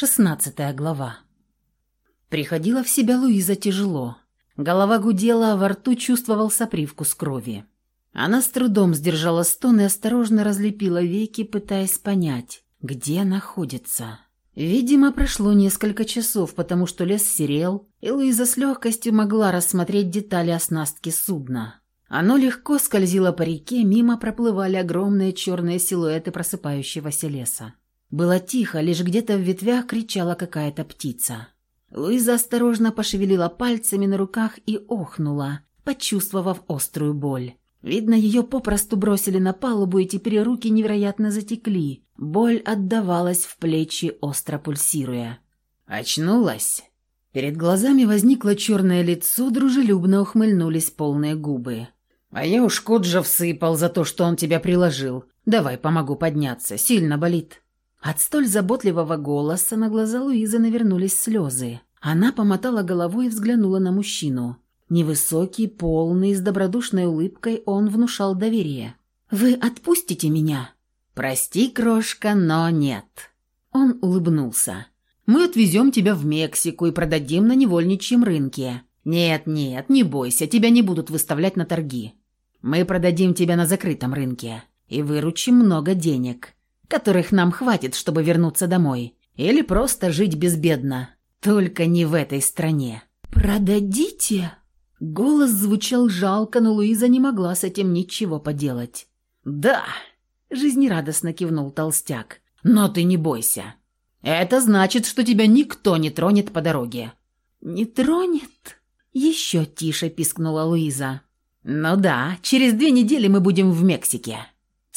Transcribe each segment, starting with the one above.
Шестнадцатая глава. Приходила в себя Луиза тяжело. Голова гудела, а во рту чувствовался привкус крови. Она с трудом сдержала стон и осторожно разлепила веки, пытаясь понять, где находится. Видимо, прошло несколько часов, потому что лес серел, и Луиза с легкостью могла рассмотреть детали оснастки судна. Оно легко скользило по реке, мимо проплывали огромные черные силуэты просыпающегося леса. Было тихо, лишь где-то в ветвях кричала какая-то птица. Луиза осторожно пошевелила пальцами на руках и охнула, почувствовав острую боль. Видно, ее попросту бросили на палубу, и теперь руки невероятно затекли. Боль отдавалась в плечи, остро пульсируя. «Очнулась?» Перед глазами возникло черное лицо, дружелюбно ухмыльнулись полные губы. «А я уж кот же всыпал за то, что он тебя приложил. Давай, помогу подняться, сильно болит». От столь заботливого голоса на глаза Луизы навернулись слезы. Она помотала головой и взглянула на мужчину. Невысокий, полный, с добродушной улыбкой он внушал доверие. «Вы отпустите меня?» «Прости, крошка, но нет». Он улыбнулся. «Мы отвезем тебя в Мексику и продадим на невольничьем рынке. Нет, нет, не бойся, тебя не будут выставлять на торги. Мы продадим тебя на закрытом рынке и выручим много денег которых нам хватит, чтобы вернуться домой. Или просто жить безбедно. Только не в этой стране». «Продадите?» Голос звучал жалко, но Луиза не могла с этим ничего поделать. «Да!» – жизнерадостно кивнул толстяк. «Но ты не бойся. Это значит, что тебя никто не тронет по дороге». «Не тронет?» – еще тише пискнула Луиза. «Ну да, через две недели мы будем в Мексике».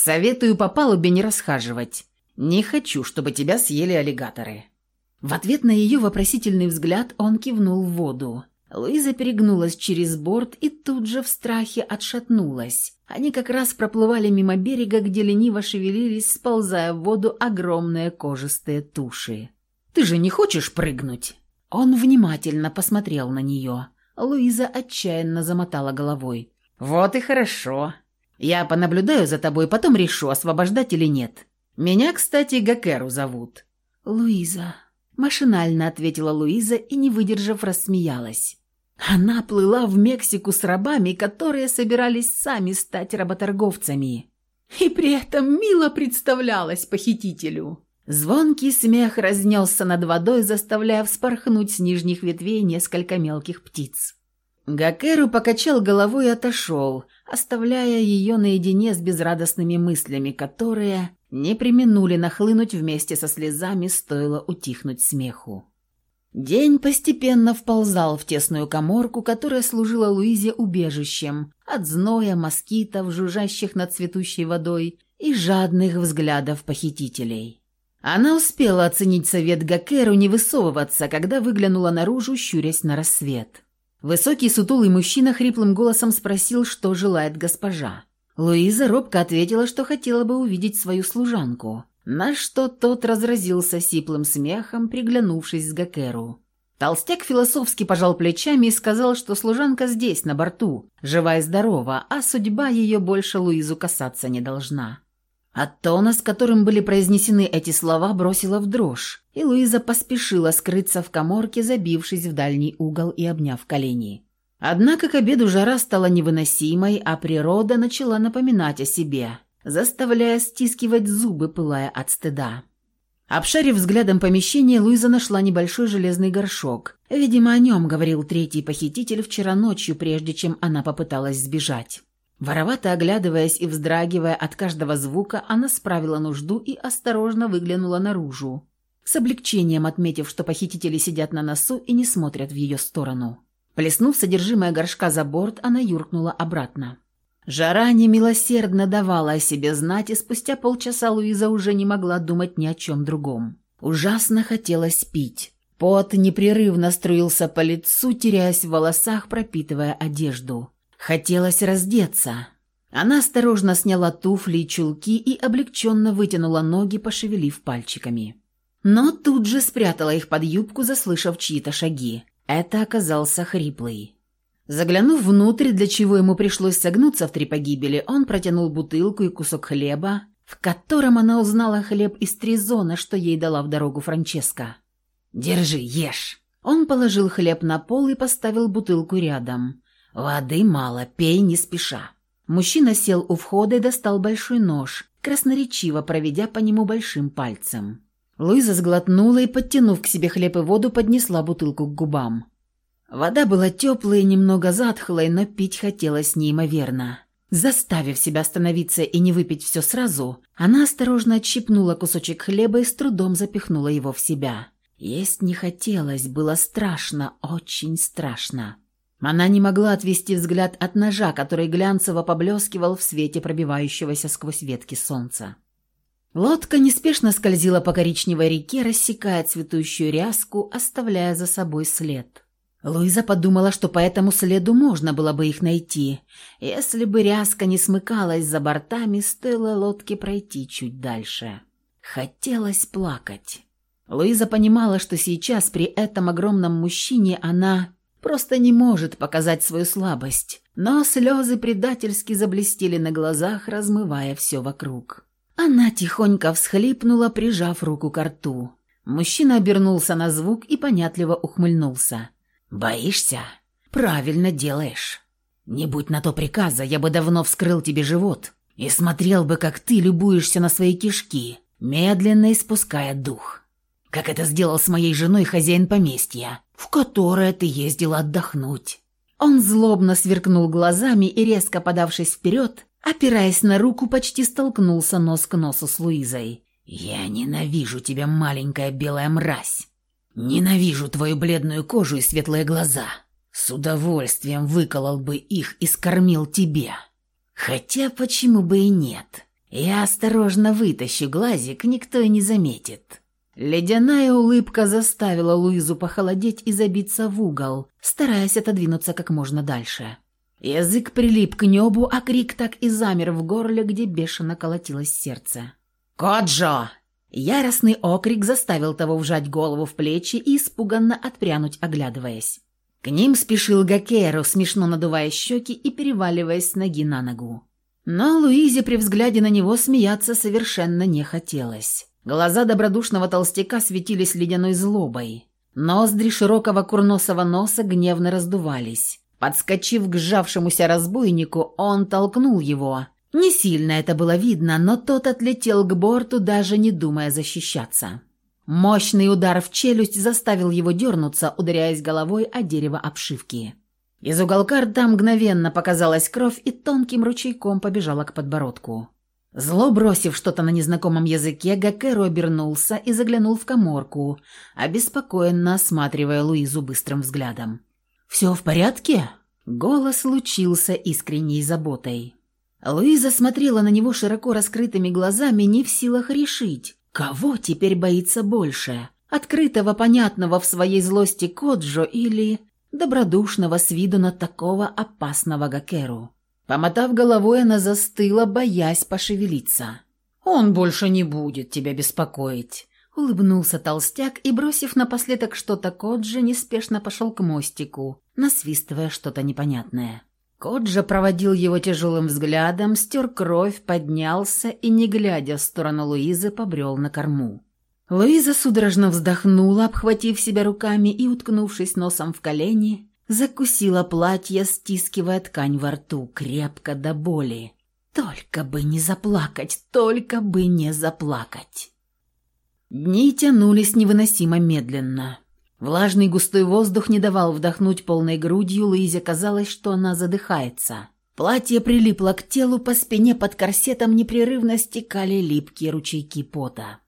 Советую по палубе не расхаживать. Не хочу, чтобы тебя съели аллигаторы». В ответ на ее вопросительный взгляд он кивнул в воду. Луиза перегнулась через борт и тут же в страхе отшатнулась. Они как раз проплывали мимо берега, где лениво шевелились, сползая в воду огромные кожистые туши. «Ты же не хочешь прыгнуть?» Он внимательно посмотрел на нее. Луиза отчаянно замотала головой. «Вот и хорошо. Я понаблюдаю за тобой, потом решу, освобождать или нет. Меня, кстати, Гакеру зовут». «Луиза», – машинально ответила Луиза и, не выдержав, рассмеялась. Она плыла в Мексику с рабами, которые собирались сами стать работорговцами. И при этом мило представлялась похитителю. Звонкий смех разнесся над водой, заставляя вспорхнуть с нижних ветвей несколько мелких птиц. Гакеру покачал головой и отошел, оставляя ее наедине с безрадостными мыслями, которые не применули нахлынуть вместе со слезами, стоило утихнуть смеху. День постепенно вползал в тесную коморку, которая служила Луизе убежищем от зноя, москитов, жужжащих над цветущей водой и жадных взглядов похитителей. Она успела оценить совет Гакеру не высовываться, когда выглянула наружу, щурясь на рассвет. Высокий сутулый мужчина хриплым голосом спросил, что желает госпожа. Луиза робко ответила, что хотела бы увидеть свою служанку, на что тот разразился сиплым смехом, приглянувшись с Гакеру. Толстяк философски пожал плечами и сказал, что служанка здесь, на борту, жива и здорова, а судьба ее больше Луизу касаться не должна. От тона, с которым были произнесены эти слова, бросила в дрожь, и Луиза поспешила скрыться в коморке, забившись в дальний угол и обняв колени. Однако к обеду жара стала невыносимой, а природа начала напоминать о себе, заставляя стискивать зубы, пылая от стыда. Обшарив взглядом помещение, Луиза нашла небольшой железный горшок. Видимо, о нем говорил третий похититель вчера ночью, прежде чем она попыталась сбежать. Воровато оглядываясь и вздрагивая от каждого звука, она справила нужду и осторожно выглянула наружу, с облегчением отметив, что похитители сидят на носу и не смотрят в ее сторону. Плеснув содержимое горшка за борт, она юркнула обратно. Жара немилосердно давала о себе знать, и спустя полчаса Луиза уже не могла думать ни о чем другом. Ужасно хотелось пить. Пот непрерывно струился по лицу, теряясь в волосах, пропитывая одежду. Хотелось раздеться. Она осторожно сняла туфли и чулки и облегченно вытянула ноги, пошевелив пальчиками. Но тут же спрятала их под юбку, заслышав чьи-то шаги. Это оказался хриплый. Заглянув внутрь, для чего ему пришлось согнуться в три погибели, он протянул бутылку и кусок хлеба, в котором она узнала хлеб из тризона, что ей дала в дорогу Франческа. «Держи, ешь». Он положил хлеб на пол и поставил бутылку рядом. «Воды мало, пей не спеша». Мужчина сел у входа и достал большой нож, красноречиво проведя по нему большим пальцем. Луиза сглотнула и, подтянув к себе хлеб и воду, поднесла бутылку к губам. Вода была теплой и немного затхлой, но пить хотелось неимоверно. Заставив себя остановиться и не выпить все сразу, она осторожно отщипнула кусочек хлеба и с трудом запихнула его в себя. Есть не хотелось, было страшно, очень страшно. Она не могла отвести взгляд от ножа, который глянцево поблескивал в свете пробивающегося сквозь ветки солнца. Лодка неспешно скользила по коричневой реке, рассекая цветущую ряску, оставляя за собой след. Луиза подумала, что по этому следу можно было бы их найти. Если бы ряска не смыкалась за бортами, стоило лодке пройти чуть дальше. Хотелось плакать. Луиза понимала, что сейчас при этом огромном мужчине она Просто не может показать свою слабость. Но слезы предательски заблестели на глазах, размывая все вокруг. Она тихонько всхлипнула, прижав руку к рту. Мужчина обернулся на звук и понятливо ухмыльнулся. «Боишься? Правильно делаешь. Не будь на то приказа, я бы давно вскрыл тебе живот и смотрел бы, как ты любуешься на свои кишки, медленно испуская дух. Как это сделал с моей женой хозяин поместья, в которое ты ездила отдохнуть». Он злобно сверкнул глазами и, резко подавшись вперед, опираясь на руку, почти столкнулся нос к носу с Луизой. «Я ненавижу тебя, маленькая белая мразь! Ненавижу твою бледную кожу и светлые глаза! С удовольствием выколол бы их и скормил тебе! Хотя почему бы и нет? Я осторожно вытащу глазик, никто и не заметит!» Ледяная улыбка заставила Луизу похолодеть и забиться в угол, стараясь отодвинуться как можно дальше. Язык прилип к небу, а крик так и замер в горле, где бешено колотилось сердце. «Коджо!» Яростный окрик заставил того вжать голову в плечи и испуганно отпрянуть, оглядываясь. К ним спешил Гакеру, смешно надувая щеки и переваливаясь с ноги на ногу. Но Луизе при взгляде на него смеяться совершенно не хотелось. Глаза добродушного толстяка светились ледяной злобой. Ноздри широкого курносого носа гневно раздувались. Подскочив к сжавшемуся разбойнику, он толкнул его. Не сильно это было видно, но тот отлетел к борту, даже не думая защищаться. Мощный удар в челюсть заставил его дернуться, ударяясь головой о дерево обшивки. Из уголка рта мгновенно показалась кровь и тонким ручейком побежала к подбородку. Зло бросив что-то на незнакомом языке, Гакеру обернулся и заглянул в коморку, обеспокоенно осматривая Луизу быстрым взглядом. «Все в порядке?» Голос лучился искренней заботой. Луиза смотрела на него широко раскрытыми глазами, не в силах решить, кого теперь боится больше – открытого, понятного в своей злости Коджо или добродушного с виду на такого опасного Гакеру. Помотав головой, она застыла, боясь пошевелиться. «Он больше не будет тебя беспокоить», — улыбнулся толстяк и, бросив напоследок что-то Коджи, неспешно пошел к мостику, насвистывая что-то непонятное. Коджа проводил его тяжелым взглядом, стер кровь, поднялся и, не глядя в сторону Луизы, побрел на корму. Луиза судорожно вздохнула, обхватив себя руками и, уткнувшись носом в колени, Закусила платье, стискивая ткань во рту, крепко до боли. Только бы не заплакать, только бы не заплакать. Дни тянулись невыносимо медленно. Влажный густой воздух не давал вдохнуть полной грудью, Луизе казалось, что она задыхается. Платье прилипло к телу, по спине под корсетом непрерывно стекали липкие ручейки пота.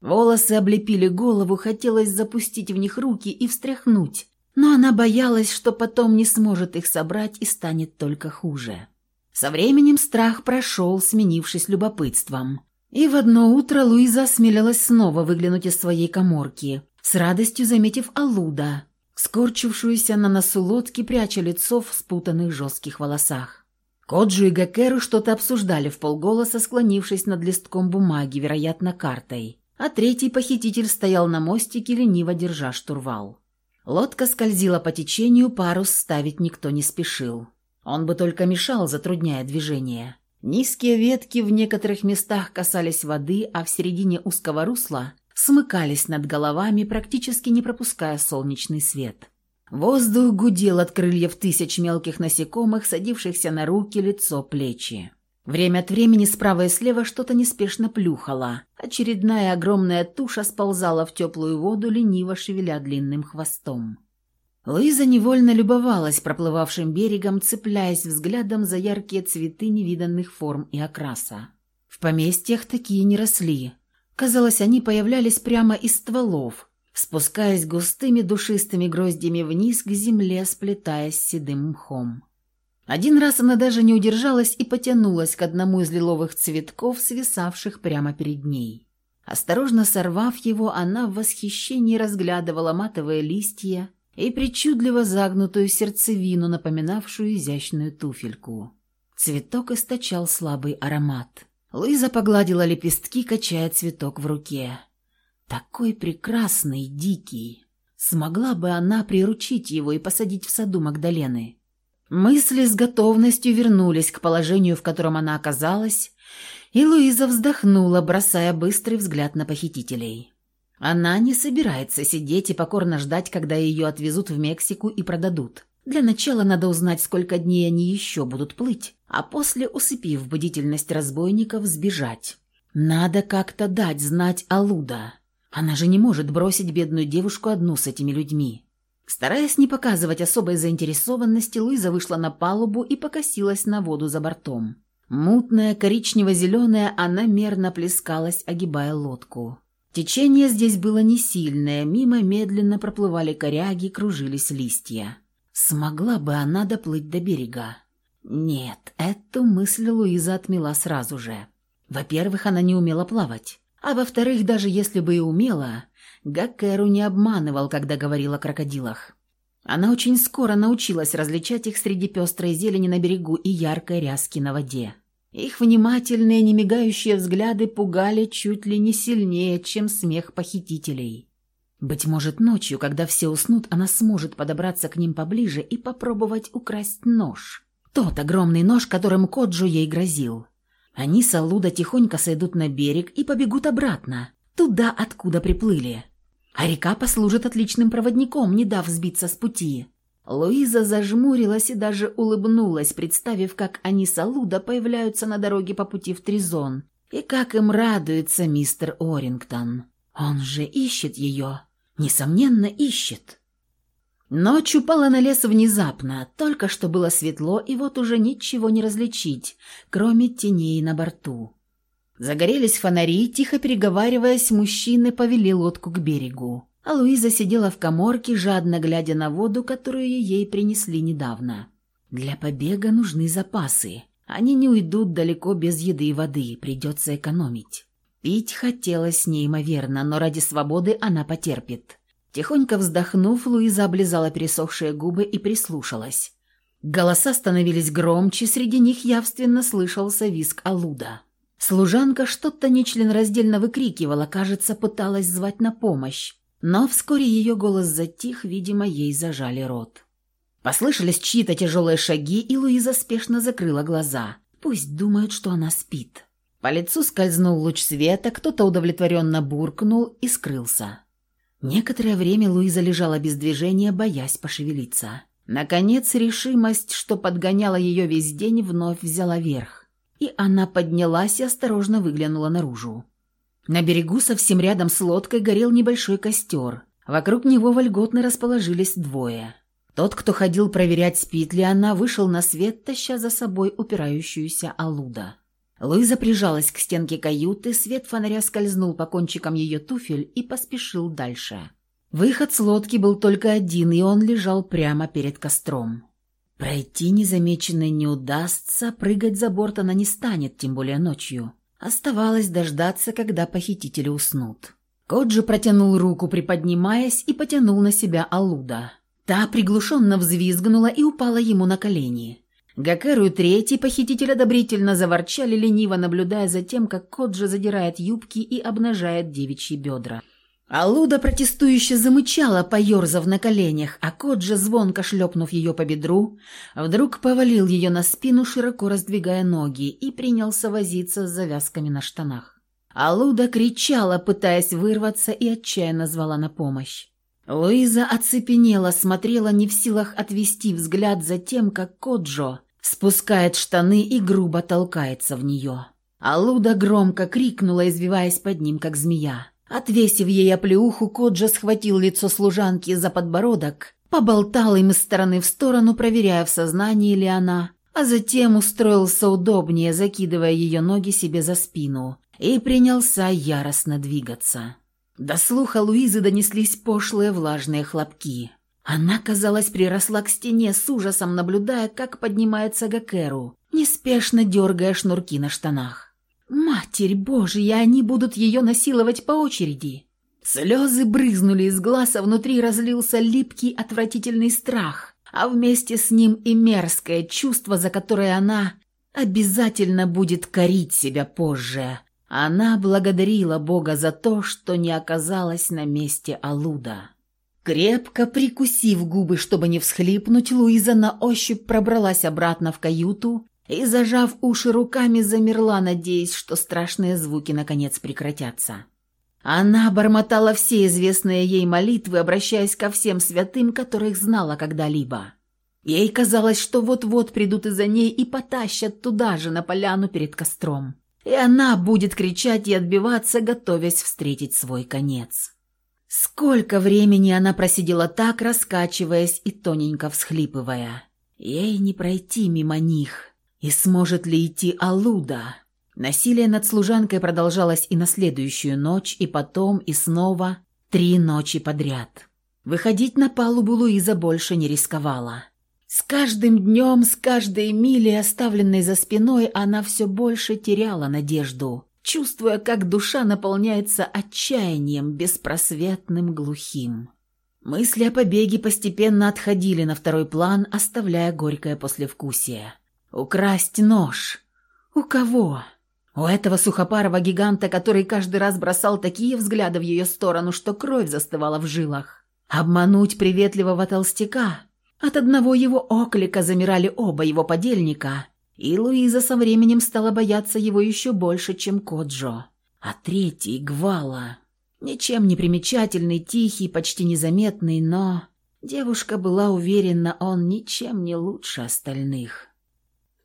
Волосы облепили голову, хотелось запустить в них руки и встряхнуть, но она боялась, что потом не сможет их собрать и станет только хуже. Со временем страх прошел, сменившись любопытством. И в одно утро Луиза осмелилась снова выглянуть из своей коморки, с радостью заметив Алуда, скорчившуюся на носу лодки, пряча лицо в спутанных жестких волосах. Коджу и Гакеру что-то обсуждали в полголоса, склонившись над листком бумаги, вероятно, картой. А третий похититель стоял на мостике, лениво держа штурвал. Лодка скользила по течению, парус ставить никто не спешил. Он бы только мешал, затрудняя движение. Низкие ветки в некоторых местах касались воды, а в середине узкого русла смыкались над головами, практически не пропуская солнечный свет. Воздух гудел от крыльев тысяч мелких насекомых, садившихся на руки, лицо, плечи. Время от времени справа и слева что-то неспешно плюхало. Очередная огромная туша сползала в теплую воду, лениво шевеля длинным хвостом. Луиза невольно любовалась проплывавшим берегом, цепляясь взглядом за яркие цветы невиданных форм и окраса. В поместьях такие не росли. Казалось, они появлялись прямо из стволов, спускаясь густыми душистыми гроздями вниз к земле, сплетаясь с седым мхом. Один раз она даже не удержалась и потянулась к одному из лиловых цветков, свисавших прямо перед ней. Осторожно сорвав его, она в восхищении разглядывала матовые листья и причудливо загнутую сердцевину, напоминавшую изящную туфельку. Цветок источал слабый аромат. Луиза погладила лепестки, качая цветок в руке. Такой прекрасный, дикий. Смогла бы она приручить его и посадить в саду Магдалены. Мысли с готовностью вернулись к положению, в котором она оказалась, и Луиза вздохнула, бросая быстрый взгляд на похитителей. Она не собирается сидеть и покорно ждать, когда ее отвезут в Мексику и продадут. Для начала надо узнать, сколько дней они еще будут плыть, а после, усыпив бдительность разбойников, сбежать. Надо как-то дать знать Алуда. Она же не может бросить бедную девушку одну с этими людьми. Стараясь не показывать особой заинтересованности, Луиза вышла на палубу и покосилась на воду за бортом. Мутная, коричнево-зеленая, она мерно плескалась, огибая лодку. Течение здесь было не сильное, мимо медленно проплывали коряги, кружились листья. Смогла бы она доплыть до берега? Нет, эту мысль Луиза отмела сразу же. Во-первых, она не умела плавать. А во-вторых, даже если бы и умела, Гаккеру не обманывал, когда говорил о крокодилах. Она очень скоро научилась различать их среди пестрой зелени на берегу и яркой ряски на воде. Их внимательные, немигающие взгляды пугали чуть ли не сильнее, чем смех похитителей. Быть может, ночью, когда все уснут, она сможет подобраться к ним поближе и попробовать украсть нож. Тот огромный нож, которым Коджу ей грозил. Они с Алуда тихонько сойдут на берег и побегут обратно, туда, откуда приплыли. А река послужит отличным проводником, не дав сбиться с пути. Луиза зажмурилась и даже улыбнулась, представив, как они с Алуда появляются на дороге по пути в Тризон, и как им радуется мистер Орингтон. Он же ищет ее, несомненно, ищет. Ночь упала на лес внезапно, только что было светло, и вот уже ничего не различить, кроме теней на борту. Загорелись фонари, тихо переговариваясь, мужчины повели лодку к берегу. А Луиза сидела в коморке, жадно глядя на воду, которую ей принесли недавно. Для побега нужны запасы. Они не уйдут далеко без еды и воды, придется экономить. Пить хотелось неимоверно, но ради свободы она потерпит. Тихонько вздохнув, Луиза облизала пересохшие губы и прислушалась. Голоса становились громче, среди них явственно слышался визг Алуда. Служанка что-то нечленораздельно выкрикивала, кажется, пыталась звать на помощь. Но вскоре ее голос затих, видимо, ей зажали рот. Послышались чьи-то тяжелые шаги, и Луиза спешно закрыла глаза. Пусть думают, что она спит. По лицу скользнул луч света, кто-то удовлетворенно буркнул и скрылся. Некоторое время Луиза лежала без движения, боясь пошевелиться. Наконец, решимость, что подгоняла ее весь день, вновь взяла верх. И она поднялась и осторожно выглянула наружу. На берегу совсем рядом с лодкой горел небольшой костер. Вокруг него вольготно расположились двое. Тот, кто ходил проверять, спит ли она, вышел на свет, таща за собой упирающуюся Алуда. Луиза прижалась к стенке каюты, свет фонаря скользнул по кончикам ее туфель и поспешил дальше. Выход с лодки был только один, и он лежал прямо перед костром. Пройти незамеченной не удастся, прыгать за борт она не станет, тем более ночью. Оставалось дождаться, когда похитители уснут. Коджи протянул руку, приподнимаясь, и потянул на себя Алуда. Та приглушенно взвизгнула и упала ему на колени. Гакеру и третий похититель одобрительно заворчали, лениво наблюдая за тем, как Коджи задирает юбки и обнажает девичьи бедра. Алуда протестующе замычала, поерзав на коленях, а Коджа, звонко шлепнув ее по бедру, вдруг повалил ее на спину, широко раздвигая ноги, и принялся возиться с завязками на штанах. а Луда кричала, пытаясь вырваться, и отчаянно звала на помощь. Луиза оцепенела, смотрела не в силах отвести взгляд за тем, как Коджо спускает штаны и грубо толкается в нее. А Луда громко крикнула, извиваясь под ним, как змея. Отвесив ей оплеуху, Коджа схватил лицо служанки за подбородок, поболтал им из стороны в сторону, проверяя, в сознании ли она, а затем устроился удобнее, закидывая ее ноги себе за спину, и принялся яростно двигаться. До слуха Луизы донеслись пошлые влажные хлопки. Она, казалось, приросла к стене с ужасом, наблюдая, как поднимается Гакеру, неспешно дергая шнурки на штанах. «Матерь Божья, они будут ее насиловать по очереди!» Слезы брызнули из глаз, а внутри разлился липкий отвратительный страх, а вместе с ним и мерзкое чувство, за которое она обязательно будет корить себя позже. Она благодарила Бога за то, что не оказалась на месте Алуда. Крепко прикусив губы, чтобы не всхлипнуть, Луиза на ощупь пробралась обратно в каюту и, зажав уши руками, замерла, надеясь, что страшные звуки наконец прекратятся. Она бормотала все известные ей молитвы, обращаясь ко всем святым, которых знала когда-либо. Ей казалось, что вот-вот придут из-за ней и потащат туда же, на поляну перед костром. И она будет кричать и отбиваться, готовясь встретить свой конец. Сколько времени она просидела так, раскачиваясь и тоненько всхлипывая. Ей не пройти мимо них. И сможет ли идти Алуда? Насилие над служанкой продолжалось и на следующую ночь, и потом, и снова, три ночи подряд. Выходить на палубу Луиза больше не рисковала. С каждым днем, с каждой милей, оставленной за спиной, она все больше теряла надежду, чувствуя, как душа наполняется отчаянием, беспросветным, глухим. Мысли о побеге постепенно отходили на второй план, оставляя горькое послевкусие. «Украсть нож! У кого?» У этого сухопарого гиганта, который каждый раз бросал такие взгляды в ее сторону, что кровь застывала в жилах. Обмануть приветливого толстяка. От одного его оклика замирали оба его подельника, и Луиза со временем стала бояться его еще больше, чем Коджо. А третий — Гвала. Ничем не примечательный, тихий, почти незаметный, но... Девушка была уверена, он ничем не лучше остальных.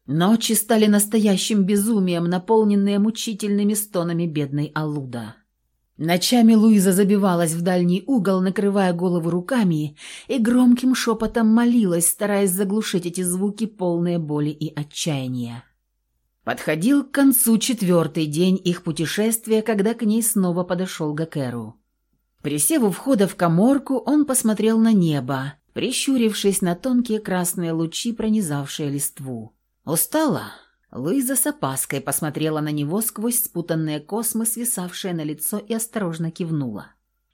Ночи стали настоящим безумием, наполненные мучительными стонами бедной Алуда. Ночами Луиза забивалась в дальний угол, накрывая голову руками, и громким шепотом молилась, стараясь заглушить эти звуки, полные боли и отчаяния. Подходил к концу четвертый день их путешествия, когда к ней снова подошел Гакеру. Присев у входа в коморку, он посмотрел на небо, прищурившись на тонкие красные лучи, пронизавшие листву. «Устала?» Луиза с опаской посмотрела на него сквозь спутанные космы, свисавшие на лицо, и осторожно кивнула.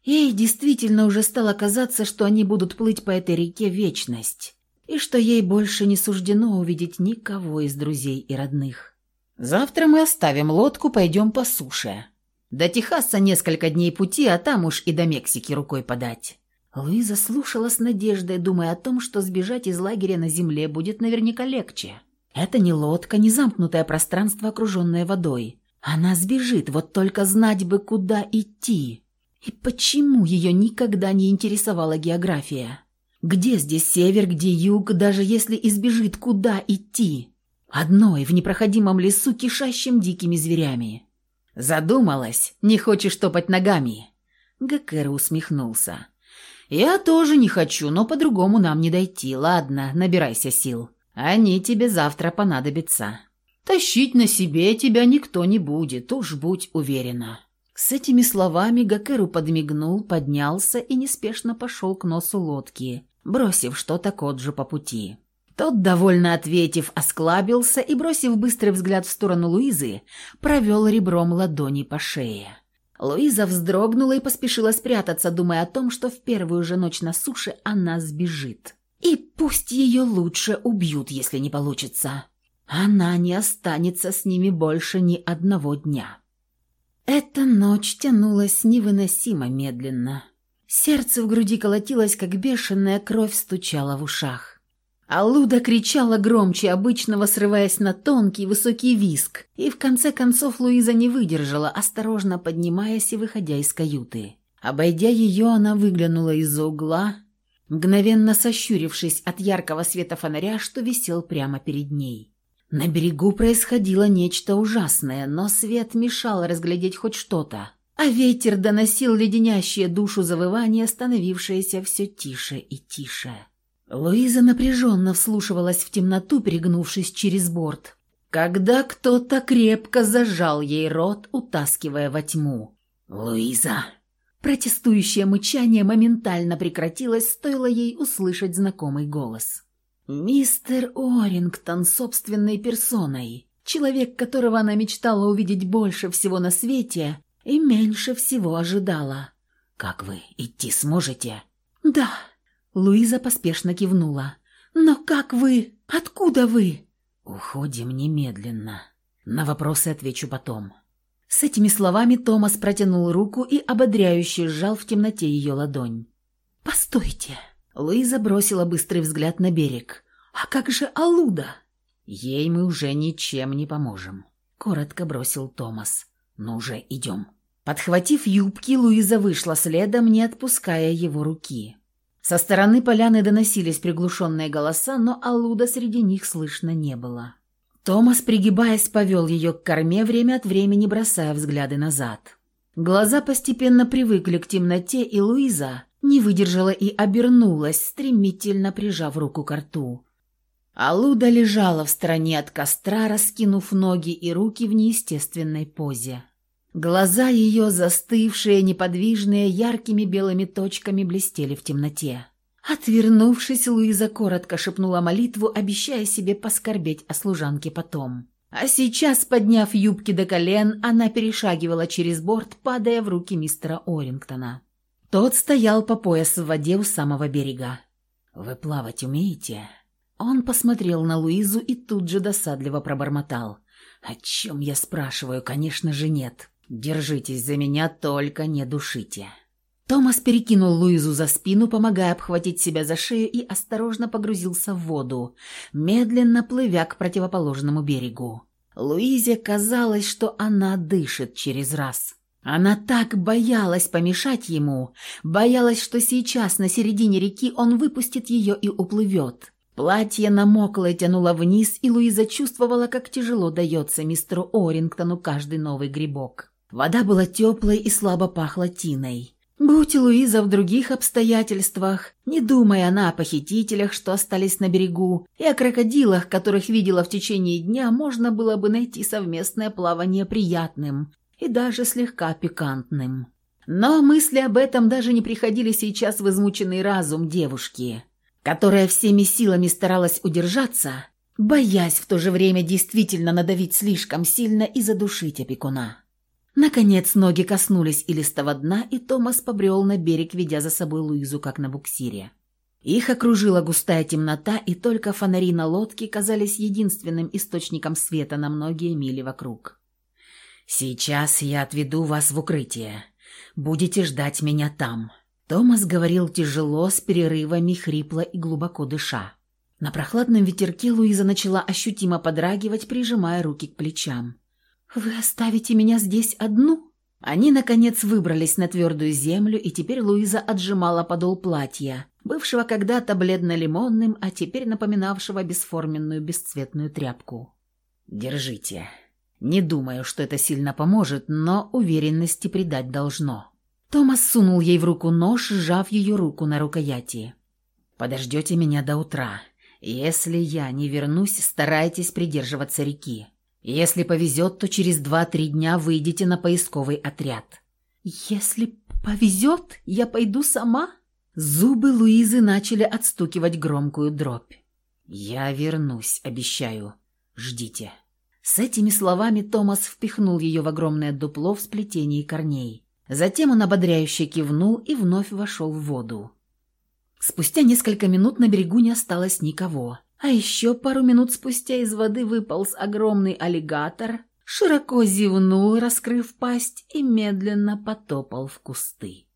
Ей действительно уже стало казаться, что они будут плыть по этой реке вечность, и что ей больше не суждено увидеть никого из друзей и родных. «Завтра мы оставим лодку, пойдем по суше. До Техаса несколько дней пути, а там уж и до Мексики рукой подать». Луиза слушала с надеждой, думая о том, что сбежать из лагеря на земле будет наверняка легче. Это не лодка, не замкнутое пространство, окруженное водой. Она сбежит, вот только знать бы, куда идти. И почему ее никогда не интересовала география? Где здесь север, где юг, даже если избежит, куда идти? Одной в непроходимом лесу, кишащим дикими зверями. Задумалась, не хочешь топать ногами? Гакера усмехнулся. Я тоже не хочу, но по-другому нам не дойти. Ладно, набирайся сил. Они тебе завтра понадобятся. Тащить на себе тебя никто не будет, уж будь уверена». С этими словами Гакеру подмигнул, поднялся и неспешно пошел к носу лодки, бросив что-то Коджу по пути. Тот, довольно ответив, осклабился и, бросив быстрый взгляд в сторону Луизы, провел ребром ладони по шее. Луиза вздрогнула и поспешила спрятаться, думая о том, что в первую же ночь на суше она сбежит. И пусть ее лучше убьют, если не получится. Она не останется с ними больше ни одного дня. Эта ночь тянулась невыносимо медленно. Сердце в груди колотилось, как бешеная кровь стучала в ушах. А Луда кричала громче обычного, срываясь на тонкий высокий виск, и в конце концов Луиза не выдержала, осторожно поднимаясь и выходя из каюты. Обойдя ее, она выглянула из-за угла, мгновенно сощурившись от яркого света фонаря, что висел прямо перед ней. На берегу происходило нечто ужасное, но свет мешал разглядеть хоть что-то, а ветер доносил леденящее душу завывание, становившееся все тише и тише. Луиза напряженно вслушивалась в темноту, перегнувшись через борт, когда кто-то крепко зажал ей рот, утаскивая во тьму. «Луиза!» Протестующее мычание моментально прекратилось, стоило ей услышать знакомый голос. Мистер Орингтон собственной персоной, человек, которого она мечтала увидеть больше всего на свете и меньше всего ожидала. «Как вы, идти сможете?» «Да», Луиза поспешно кивнула. «Но как вы? Откуда вы?» «Уходим немедленно. На вопросы отвечу потом». С этими словами Томас протянул руку и ободряюще сжал в темноте ее ладонь. «Постойте!» Луиза бросила быстрый взгляд на берег. «А как же Алуда?» «Ей мы уже ничем не поможем», — коротко бросил Томас. «Ну уже идем». Подхватив юбки, Луиза вышла следом, не отпуская его руки. Со стороны поляны доносились приглушенные голоса, но Алуда среди них слышно не было. Томас, пригибаясь, повел ее к корме, время от времени бросая взгляды назад. Глаза постепенно привыкли к темноте, и Луиза не выдержала и обернулась, стремительно прижав руку к рту. Алуда лежала в стороне от костра, раскинув ноги и руки в неестественной позе. Глаза ее, застывшие, неподвижные, яркими белыми точками блестели в темноте. Отвернувшись, Луиза коротко шепнула молитву, обещая себе поскорбеть о служанке потом. А сейчас, подняв юбки до колен, она перешагивала через борт, падая в руки мистера Орингтона. Тот стоял по пояс в воде у самого берега. «Вы плавать умеете?» Он посмотрел на Луизу и тут же досадливо пробормотал. «О чем я спрашиваю? Конечно же нет». «Держитесь за меня, только не душите». Томас перекинул Луизу за спину, помогая обхватить себя за шею и осторожно погрузился в воду, медленно плывя к противоположному берегу. Луизе казалось, что она дышит через раз. Она так боялась помешать ему, боялась, что сейчас на середине реки он выпустит ее и уплывет. Платье намокло и тянуло вниз, и Луиза чувствовала, как тяжело дается мистеру Орингтону каждый новый грибок. Вода была теплой и слабо пахла тиной. Будь Луиза в других обстоятельствах, не думая она о похитителях, что остались на берегу, и о крокодилах, которых видела в течение дня, можно было бы найти совместное плавание приятным и даже слегка пикантным. Но мысли об этом даже не приходили сейчас в измученный разум девушки, которая всеми силами старалась удержаться, боясь в то же время действительно надавить слишком сильно и задушить опекуна. Наконец ноги коснулись илистого дна, и Томас побрел на берег, ведя за собой Луизу, как на буксире. Их окружила густая темнота, и только фонари на лодке казались единственным источником света на многие мили вокруг. «Сейчас я отведу вас в укрытие. Будете ждать меня там». Томас говорил тяжело, с перерывами, хрипло и глубоко дыша. На прохладном ветерке Луиза начала ощутимо подрагивать, прижимая руки к плечам. «Вы оставите меня здесь одну?» Они, наконец, выбрались на твердую землю, и теперь Луиза отжимала подол платья, бывшего когда-то бледно-лимонным, а теперь напоминавшего бесформенную бесцветную тряпку. «Держите. Не думаю, что это сильно поможет, но уверенности придать должно». Томас сунул ей в руку нож, сжав ее руку на рукояти. «Подождете меня до утра. Если я не вернусь, старайтесь придерживаться реки. Если повезет, то через два-три дня выйдете на поисковый отряд». «Если повезет, я пойду сама?» Зубы Луизы начали отстукивать громкую дробь. «Я вернусь, обещаю. Ждите». С этими словами Томас впихнул ее в огромное дупло в сплетении корней. Затем он ободряюще кивнул и вновь вошел в воду. Спустя несколько минут на берегу не осталось никого. А еще пару минут спустя из воды выполз огромный аллигатор, широко зевнул, раскрыв пасть, и медленно потопал в кусты.